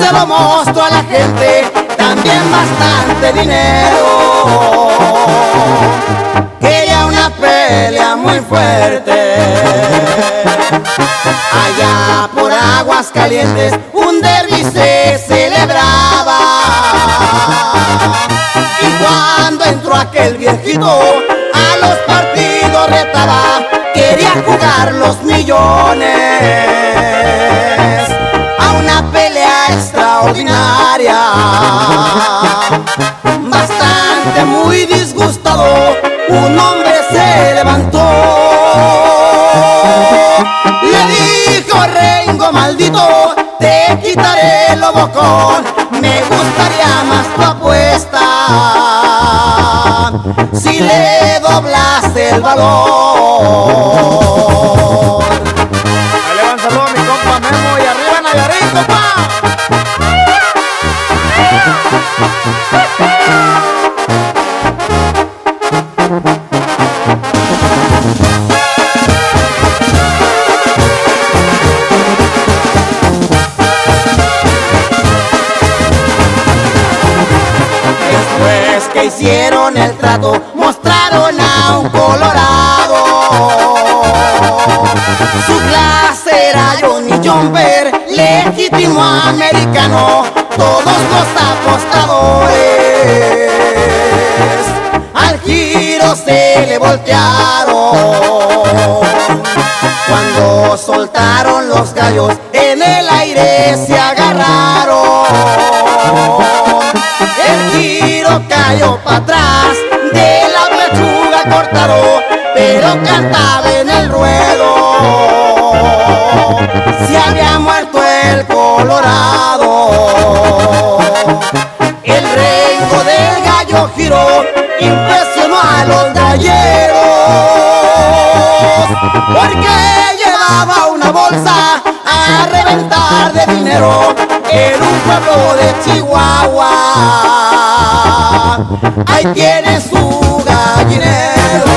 se lo mostró a la gente, también bastante dinero. Quería una pelea muy fuerte. Allá por aguas calientes un derby se celebraba. Y cuando entró aquel viejito a los partidos retaba, quería jugar los millones un hombre se levantó. Le dijo Rengo maldito, te quitaré el bocón, me gustaría más tu apuesta. Si le doblas el valor. Hicieron el trato, mostraron a un colorado. Su clase era Johnny Jumper, legítimo americano, todos los apostadores. Al giro se le voltearon. Cuando soltaron los gallos, cortado, pero cantaba en el ruedo. Se había muerto el colorado. El rengo del gallo giró, impresionó a los galleros, porque llevaba una bolsa a reventar de dinero en un pueblo de Chihuahua. Ahí tiene su dinero.